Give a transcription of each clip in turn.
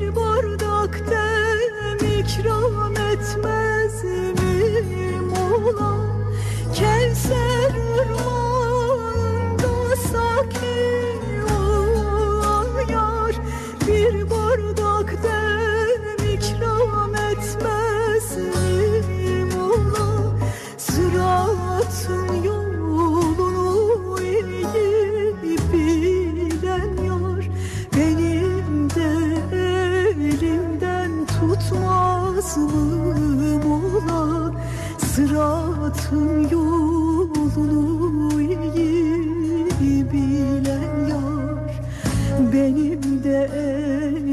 bir bardak demikran hayatın yolunu iyi bilen yar Benim de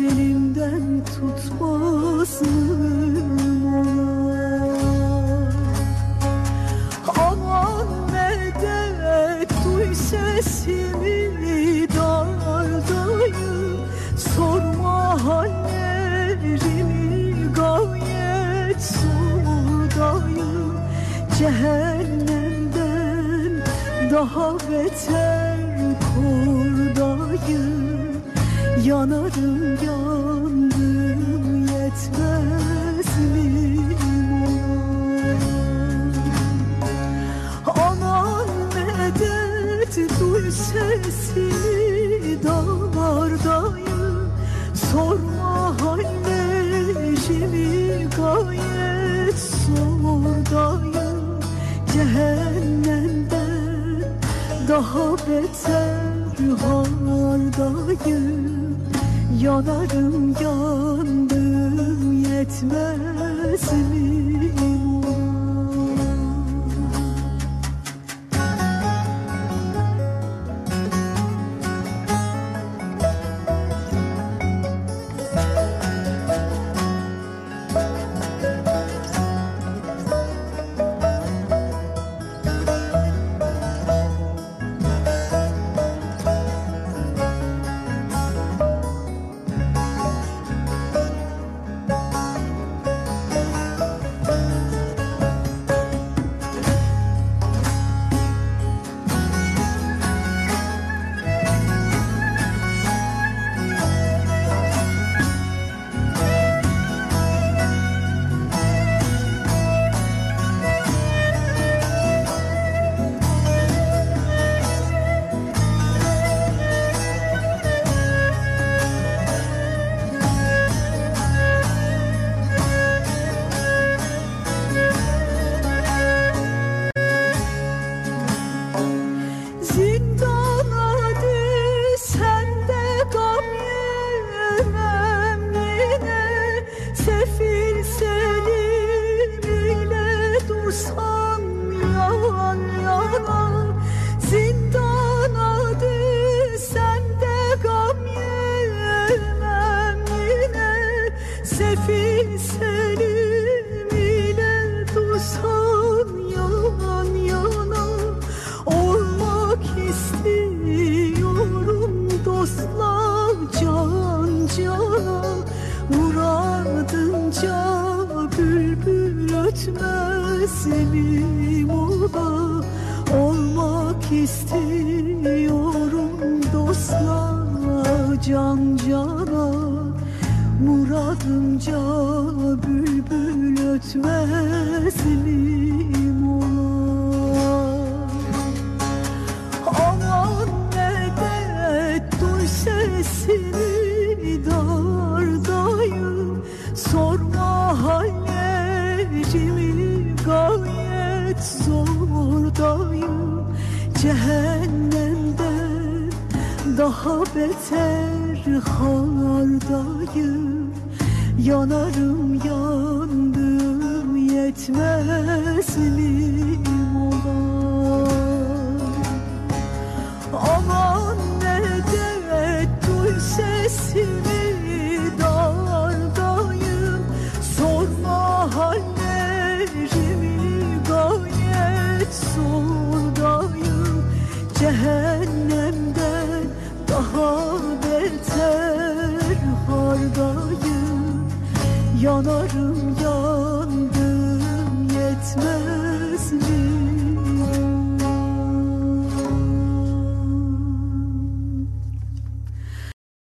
elimden tutmaz mı? Aman medet duy sesimi dardayım Sorma hallerimi Cehennemden daha beter kordayım Yanarım yandım yetmez mi? Aman medet duy sesini dardayım Sorma hallerimi gayet sordayım Cehennemden daha beter hardayım Yanarım yandım yetmez mi Sefil selim ile dursam yan yana Olmak istiyorum dostlar can cana. Muradınca bülbül ötmez elim ola Olmak istiyorum dostlar can cana Muradımca bülbül ötmez elim ola Aman medet duy sesini dardayım Sorma hallerimi gayet zordayım Cehennemden daha beter hardayım Yanarım yandım yetmez miyim olar Aman medet duy sesimi dardayım. Sorma hallerimi gayet sordayım Cehennemden daha beter hardayım. Yanarım yandım yetmez.